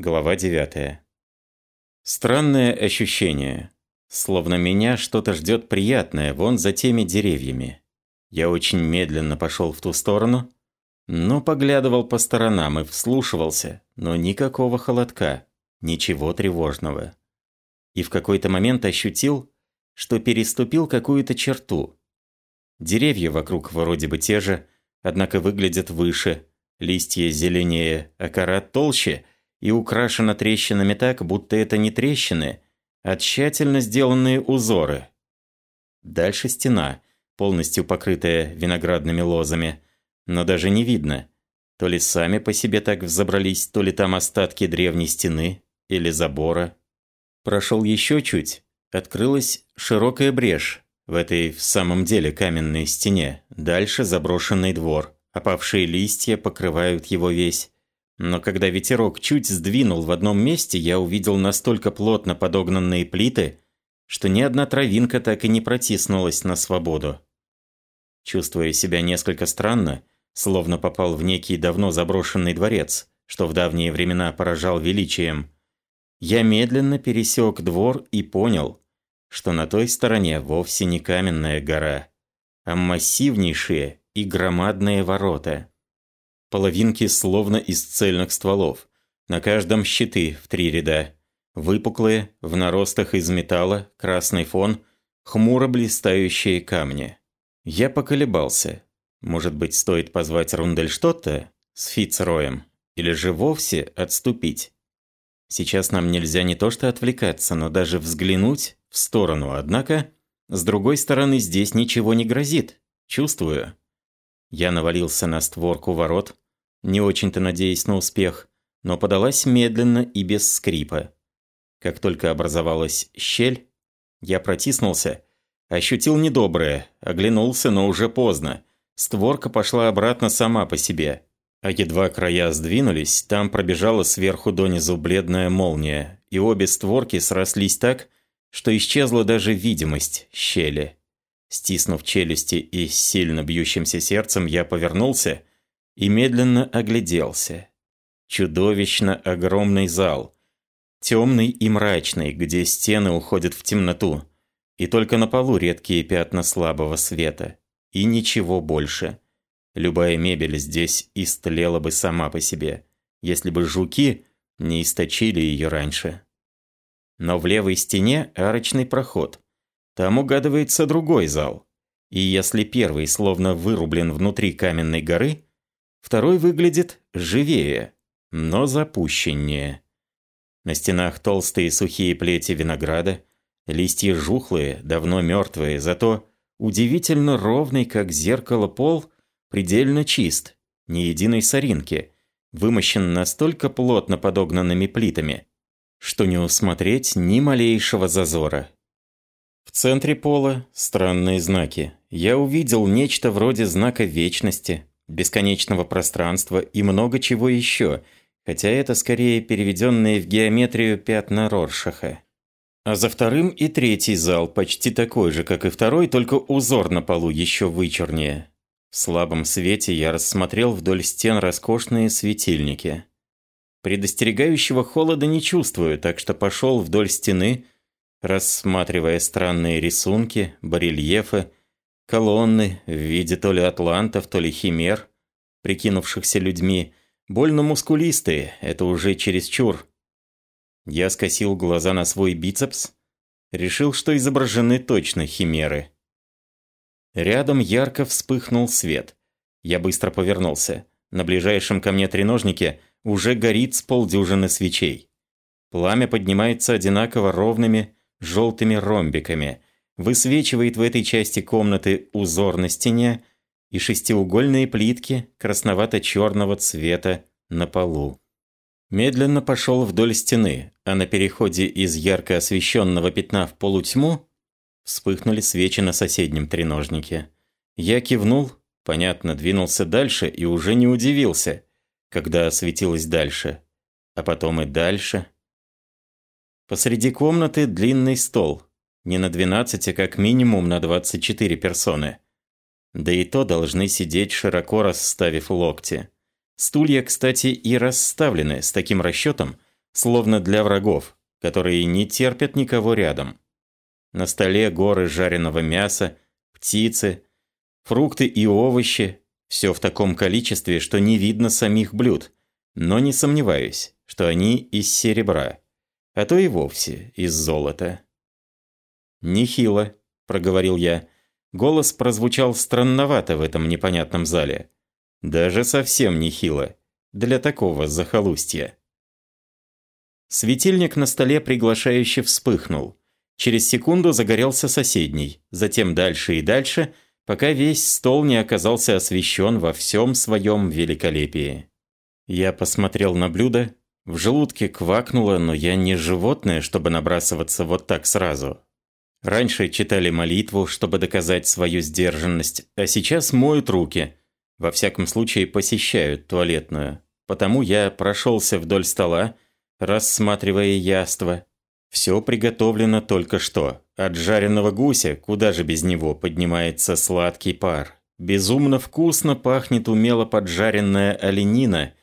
Глава 9. Странное ощущение. Словно меня что-то ждет приятное вон за теми деревьями. Я очень медленно пошел в ту сторону, но поглядывал по сторонам и вслушивался, но никакого холодка, ничего тревожного. И в какой-то момент ощутил, что переступил какую-то черту. Деревья вокруг вроде бы те же, однако выглядят выше, листья зеленее, а кора толще – и украшена трещинами так, будто это не трещины, а тщательно сделанные узоры. Дальше стена, полностью покрытая виноградными лозами, но даже не видно, то ли сами по себе так взобрались, то ли там остатки древней стены или забора. Прошел еще чуть, открылась широкая брешь в этой в самом деле каменной стене, дальше заброшенный двор, опавшие листья покрывают его весь, но когда ветерок чуть сдвинул в одном месте, я увидел настолько плотно подогнанные плиты, что ни одна травинка так и не протиснулась на свободу. Чувствуя себя несколько странно, словно попал в некий давно заброшенный дворец, что в давние времена поражал величием, я медленно пересек двор и понял, что на той стороне вовсе не каменная гора, а массивнейшие и громадные ворота. Половинки словно из цельных стволов. На каждом щиты в три ряда. Выпуклые, в наростах из металла, красный фон, хмуро блистающие камни. Я поколебался. Может быть, стоит позвать Рундельштотта с Фицроем? Или же вовсе отступить? Сейчас нам нельзя не то что отвлекаться, но даже взглянуть в сторону. Однако, с другой стороны, здесь ничего не грозит. Чувствую. Я навалился на створку ворот, не очень-то надеясь на успех, но подалась медленно и без скрипа. Как только образовалась щель, я протиснулся, ощутил недоброе, оглянулся, но уже поздно. Створка пошла обратно сама по себе. А едва края сдвинулись, там пробежала сверху донизу бледная молния, и обе створки срослись так, что исчезла даже видимость щели. Стиснув челюсти и сильно бьющимся сердцем, я повернулся и медленно огляделся. Чудовищно огромный зал. Темный и мрачный, где стены уходят в темноту. И только на полу редкие пятна слабого света. И ничего больше. Любая мебель здесь истлела бы сама по себе, если бы жуки не источили ее раньше. Но в левой стене арочный проход – там угадывается другой зал. И если первый словно вырублен внутри каменной горы, второй выглядит живее, но запущеннее. На стенах толстые сухие плети винограда, листья жухлые, давно мертвые, зато удивительно ровный, как зеркало пол, предельно чист, ни единой соринки, вымощен настолько плотно подогнанными плитами, что не усмотреть ни малейшего зазора. В центре пола странные знаки. Я увидел нечто вроде знака вечности, бесконечного пространства и много чего еще, хотя это скорее переведенные в геометрию пятна Роршаха. А за вторым и третий зал почти такой же, как и второй, только узор на полу еще вычернее. В слабом свете я рассмотрел вдоль стен роскошные светильники. Предостерегающего холода не чувствую, так что пошел вдоль стены – рассматривая странные рисунки, барельефы, колонны в виде то ли атлантов, то ли химер, прикинувшихся людьми, больно мускулистые, это уже чересчур. Я скосил глаза на свой бицепс, решил, что изображены точно химеры. Рядом ярко вспыхнул свет. Я быстро повернулся. На ближайшем ко мне треножнике уже горит с полдюжины свечей. Пламя поднимается одинаково ровными, желтыми ромбиками, высвечивает в этой части комнаты узор на стене и шестиугольные плитки красновато-черного цвета на полу. Медленно пошел вдоль стены, а на переходе из ярко освещенного пятна в полутьму вспыхнули свечи на соседнем треножнике. Я кивнул, понятно, двинулся дальше и уже не удивился, когда осветилось дальше. А потом и дальше – Посреди комнаты длинный стол. Не на 12, а как минимум на 24 персоны. Да и то должны сидеть широко расставив локти. Стулья, кстати, и расставлены с таким расчетом, словно для врагов, которые не терпят никого рядом. На столе горы жареного мяса, птицы, фрукты и овощи, все в таком количестве, что не видно самих блюд, но не сомневаюсь, что они из серебра, а то и вовсе из золота. «Нехило», — проговорил я. Голос прозвучал странновато в этом непонятном зале. Даже совсем нехило для такого захолустья. Светильник на столе приглашающе вспыхнул. Через секунду загорелся соседний, затем дальше и дальше, пока весь стол не оказался освещен во всем своем великолепии. Я посмотрел на блюдо, в желудке квакнуло, но я не животное, чтобы набрасываться вот так сразу. Раньше читали молитву, чтобы доказать свою сдержанность, а сейчас моют руки. Во всяком случае, посещают туалетную. Потому я прошелся вдоль стола, рассматривая яство. Все приготовлено только что. От жареного гуся, куда же без него, поднимается сладкий пар. Безумно вкусно пахнет умело поджаренная оленина.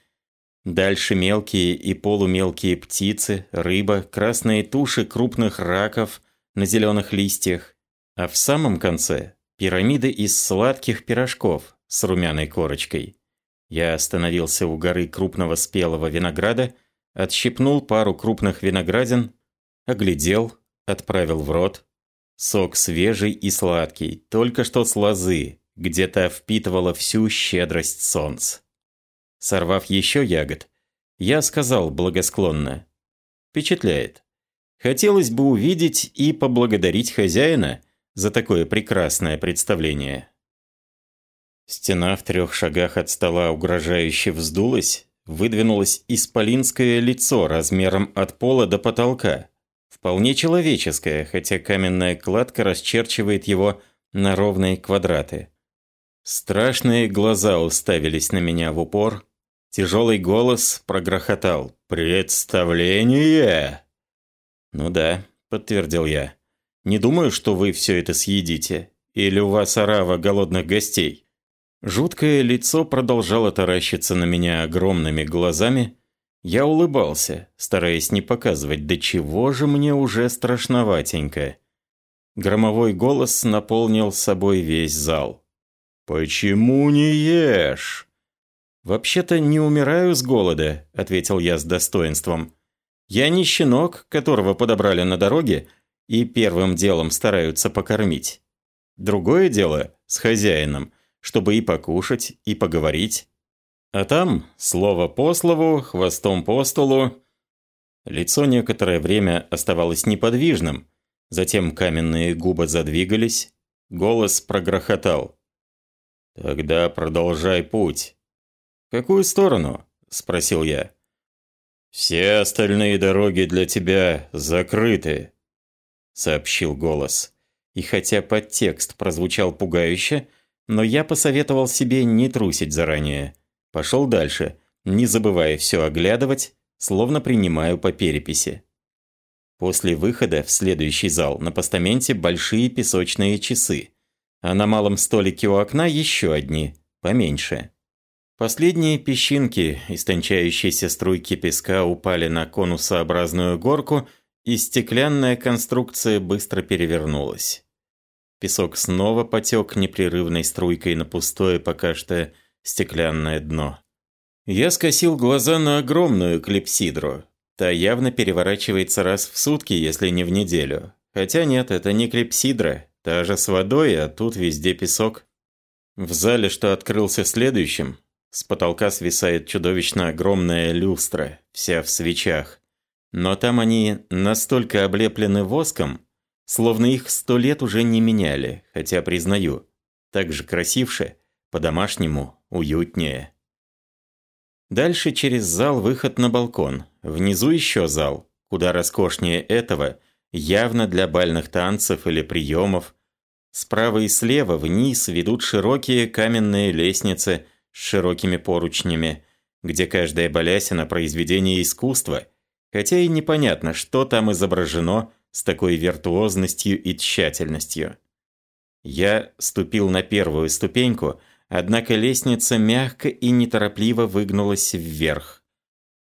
Дальше мелкие и полумелкие птицы, рыба, красные туши крупных раков на зеленых листьях. А в самом конце пирамиды из сладких пирожков с румяной корочкой. Я остановился у горы крупного спелого винограда Отщипнул пару крупных виноградин, оглядел, отправил в рот. Сок свежий и сладкий, только что с лозы, где-то впитывала всю щедрость солнца. Сорвав еще ягод, я сказал благосклонно. «Впечатляет. Хотелось бы увидеть и поблагодарить хозяина за такое прекрасное представление». Стена в трех шагах от стола угрожающе вздулась, выдвинулось исполинское лицо размером от пола до потолка. Вполне человеческое, хотя каменная кладка расчерчивает его на ровные квадраты. Страшные глаза уставились на меня в упор. Тяжелый голос прогрохотал. «Представление!» «Ну да», — подтвердил я. «Не думаю, что вы все это съедите. Или у вас орава голодных гостей?» Жуткое лицо продолжало таращиться на меня огромными глазами. Я улыбался, стараясь не показывать, до чего же мне уже страшноватенько. Громовой голос наполнил собой весь зал. «Почему не ешь?» «Вообще-то не умираю с голода», — ответил я с достоинством. «Я не щенок, которого подобрали на дороге и первым делом стараются покормить. Другое дело с хозяином, чтобы и покушать, и поговорить. А там, слово по слову, хвостом по столу. Лицо некоторое время оставалось неподвижным, затем каменные губы задвигались, голос прогрохотал. «Тогда продолжай путь». «В какую сторону?» – спросил я. «Все остальные дороги для тебя закрыты», – сообщил голос. И хотя подтекст прозвучал пугающе, но я посоветовал себе не трусить заранее. Пошел дальше, не забывая все оглядывать, словно принимаю по переписи. После выхода в следующий зал на постаменте большие песочные часы, а на малом столике у окна еще одни, поменьше. Последние песчинки, истончающиеся струйки песка упали на конусообразную горку, и стеклянная конструкция быстро перевернулась. Песок снова потек непрерывной струйкой на пустое пока что стеклянное дно. Я скосил глаза на огромную клипсидру. Та явно переворачивается раз в сутки, если не в неделю. Хотя нет, это не клипсидра, та же с водой, а тут везде песок. В зале, что открылся следующим, с потолка свисает чудовищно огромная люстра, вся в свечах. Но там они настолько облеплены воском, Словно их сто лет уже не меняли, хотя, признаю, так же красивше, по-домашнему, уютнее. Дальше через зал выход на балкон. Внизу еще зал, куда роскошнее этого, явно для бальных танцев или приемов. Справа и слева вниз ведут широкие каменные лестницы широкими поручнями, где каждая балясина – произведение искусства, хотя и непонятно, что там изображено – с такой виртуозностью и тщательностью. Я ступил на первую ступеньку, однако лестница мягко и неторопливо выгнулась вверх.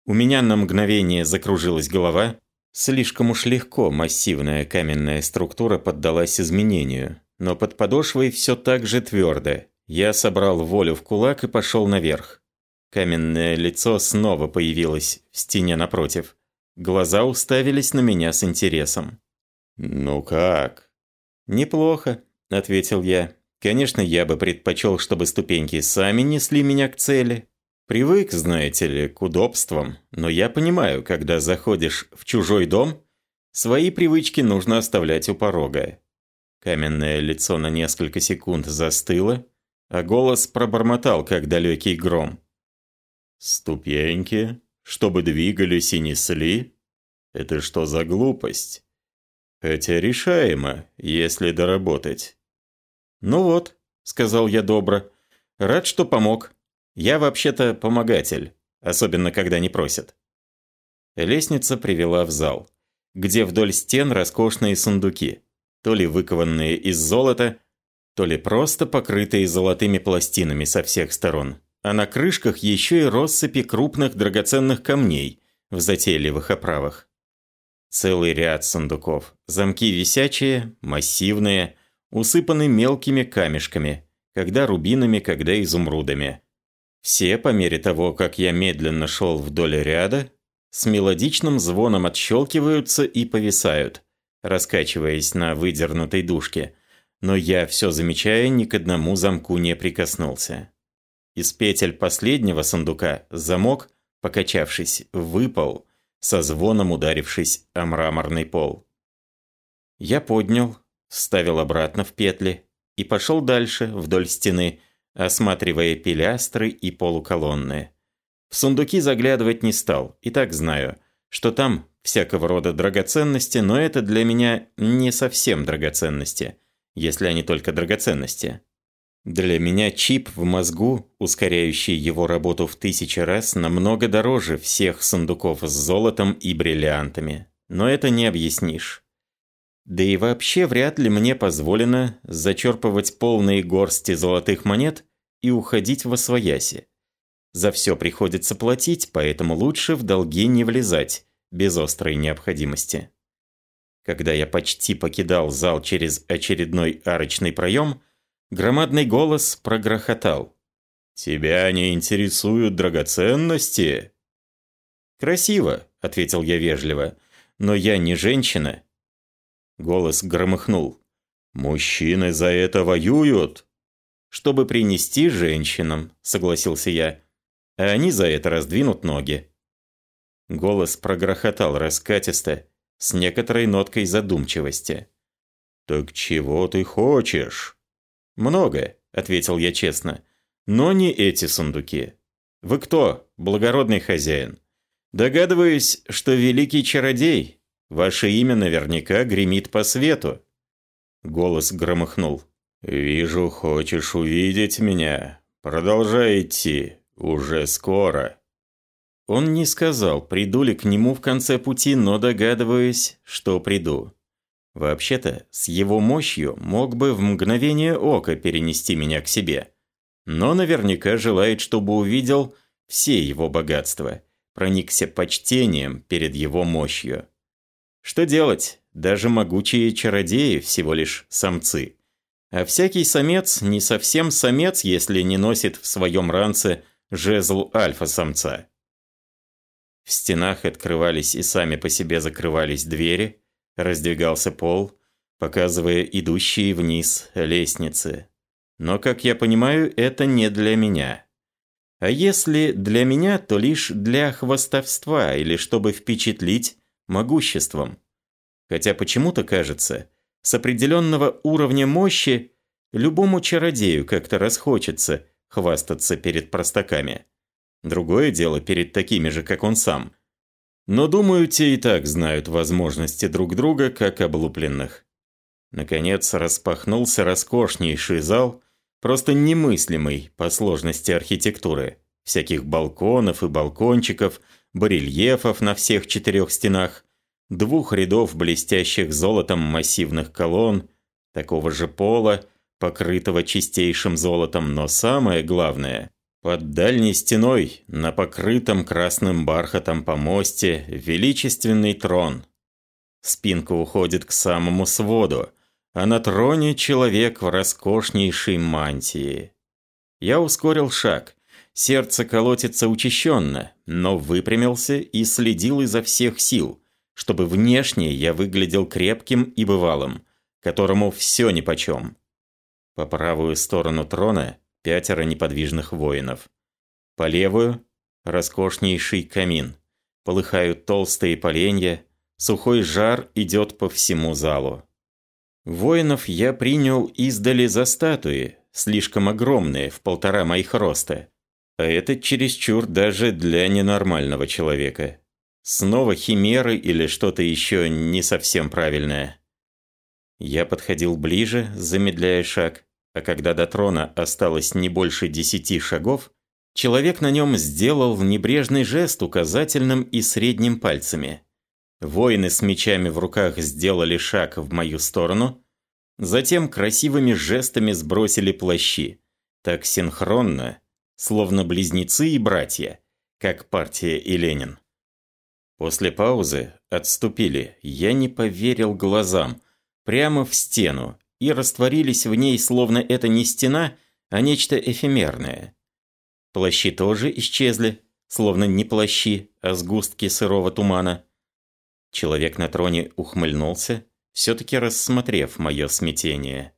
У меня на мгновение закружилась голова. Слишком уж легко массивная каменная структура поддалась изменению. Но под подошвой все так же твердо. Я собрал волю в кулак и пошел наверх. Каменное лицо снова появилось в стене напротив. Глаза уставились на меня с интересом. «Ну как?» «Неплохо», — ответил я. «Конечно, я бы предпочел, чтобы ступеньки сами несли меня к цели. Привык, знаете ли, к удобствам, но я понимаю, когда заходишь в чужой дом, свои привычки нужно оставлять у порога». Каменное лицо на несколько секунд застыло, а голос пробормотал, как далекий гром. «Ступеньки, чтобы двигались и несли? Это что за глупость? Хотя решаемо, если доработать». «Ну вот», — сказал я добро, — «рад, что помог. Я вообще-то помогатель, особенно когда не просят». Лестница привела в зал, где вдоль стен роскошные сундуки, то ли выкованные из золота, то ли просто покрытые золотыми пластинами со всех сторон, а на крышках еще и россыпи крупных драгоценных камней в затейливых оправах. Целый ряд сундуков, замки висячие, массивные, усыпаны мелкими камешками, когда рубинами, когда изумрудами. Все, по мере того, как я медленно шел вдоль ряда, с мелодичным звоном отщелкиваются и повисают, раскачиваясь на выдернутой дужке, но я, все замечая, ни к одному замку не прикоснулся. Из петель последнего сундука замок, покачавшись, выпал, со звоном ударившись о мраморный пол. Я поднял, вставил обратно в петли и пошел дальше, вдоль стены, осматривая пилястры и полуколонны. В сундуки заглядывать не стал, и так знаю, что там всякого рода драгоценности, но это для меня не совсем драгоценности, если они только драгоценности. Для меня чип в мозгу, ускоряющий его работу в тысячи раз, намного дороже всех сундуков с золотом и бриллиантами. Но это не объяснишь. Да и вообще вряд ли мне позволено зачерпывать полные горсти золотых монет и уходить во свояси. За все приходится платить, поэтому лучше в долги не влезать, без острой необходимости. Когда я почти покидал зал через очередной арочный проем, громадный голос прогрохотал. «Тебя не интересуют драгоценности?» «Красиво», — ответил я вежливо, — «но я не женщина Голос громыхнул. «Мужчины за это воюют!» «Чтобы принести женщинам», — согласился я. «А они за это раздвинут ноги». Голос прогрохотал раскатисто, с некоторой ноткой задумчивости. «Так чего ты хочешь?» «Много», — ответил я честно. «Но не эти сундуки. Вы кто, благородный хозяин?» «Догадываюсь, что великий чародей, Ваше имя наверняка гремит по свету». Голос громыхнул. «Вижу, хочешь увидеть меня. Продолжай идти. Уже скоро». Он не сказал, приду ли к нему в конце пути, но догадываюсь, что приду. Вообще-то, с его мощью мог бы в мгновение ока перенести меня к себе. Но наверняка желает, чтобы увидел все его богатства, проникся почтением перед его мощью. Что делать? Даже могучие чародеи всего лишь самцы. А всякий самец не совсем самец, если не носит в своем ранце жезл альфа-самца. В стенах открывались и сами по себе закрывались двери, раздвигался пол, показывая идущие вниз лестницы. Но, как я понимаю, это не для меня. А если для меня, то лишь для хвастовства или чтобы впечатлить могуществом. Хотя почему-то кажется, с определенного уровня мощи любому чародею как-то расхочется хвастаться перед простаками. Другое дело перед такими же, как он сам. Но, думаю, те и так знают возможности друг друга, как облупленных. Наконец распахнулся роскошнейший зал, просто немыслимый по сложности архитектуры. Всяких балконов и балкончиков, барельефов на всех четырех стенах, двух рядов блестящих золотом массивных колонн, такого же пола, покрытого чистейшим золотом, но самое главное Под дальней стеной, на покрытом красным бархатом помосте, величественный трон. Спинка уходит к самому своду, а на троне человек в роскошнейшей мантии. Я ускорил шаг. Сердце колотится учащенно, но выпрямился и следил изо всех сил, чтобы внешне я выглядел крепким и бывалым, которому все нипочем. По правую сторону трона пятеро неподвижных воинов. По левую – роскошнейший камин. Полыхают толстые поленья, сухой жар идет по всему залу. Воинов я принял издали за статуи, слишком огромные, в полтора моих роста. А это чересчур даже для ненормального человека. Снова химеры или что-то еще не совсем правильное. Я подходил ближе, замедляя шаг, а когда до трона осталось не больше десяти шагов, человек на нем сделал небрежный жест указательным и средним пальцами. Воины с мечами в руках сделали шаг в мою сторону, затем красивыми жестами сбросили плащи, так синхронно, словно близнецы и братья, как партия и Ленин. После паузы отступили, я не поверил глазам, прямо в стену, и растворились в ней, словно это не стена, а нечто эфемерное. Плащи тоже исчезли, словно не плащи, а сгустки сырого тумана. Человек на троне ухмыльнулся, все-таки рассмотрев мое смятение.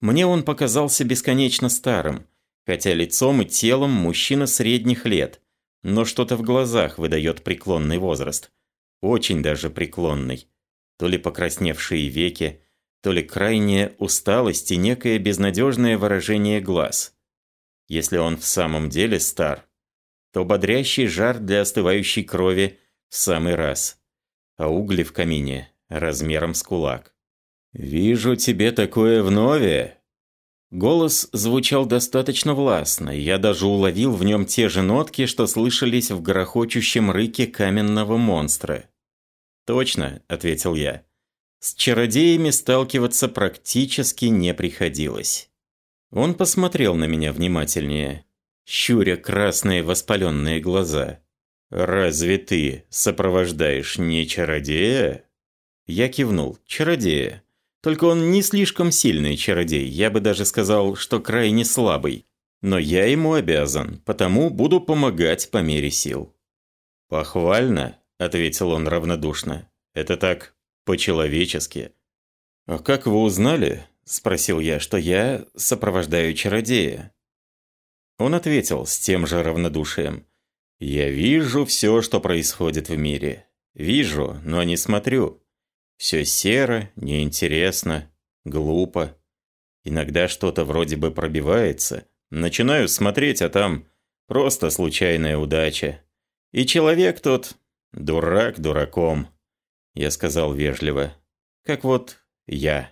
Мне он показался бесконечно старым, хотя лицом и телом мужчина средних лет, но что-то в глазах выдает преклонный возраст. Очень даже преклонный. То ли покрасневшие веки, то ли крайняя усталость и некое безнадежное выражение глаз. Если он в самом деле стар, то бодрящий жар для остывающей крови в самый раз, а угли в камине размером с кулак. «Вижу тебе такое вновь!» Голос звучал достаточно властно, я даже уловил в нем те же нотки, что слышались в грохочущем рыке каменного монстра. «Точно», — ответил я. С чародеями сталкиваться практически не приходилось. Он посмотрел на меня внимательнее, щуря красные воспаленные глаза. «Разве ты сопровождаешь не чародея?» Я кивнул. «Чародея. Только он не слишком сильный чародей, я бы даже сказал, что крайне слабый. Но я ему обязан, потому буду помогать по мере сил». «Похвально», — ответил он равнодушно. «Это так по-человечески. «А как вы узнали?» – спросил я, что я сопровождаю чародея. Он ответил с тем же равнодушием. «Я вижу все, что происходит в мире. Вижу, но не смотрю. Все серо, неинтересно, глупо. Иногда что-то вроде бы пробивается. Начинаю смотреть, а там просто случайная удача. И человек тот дурак дураком. Я сказал вежливо. «Как вот я».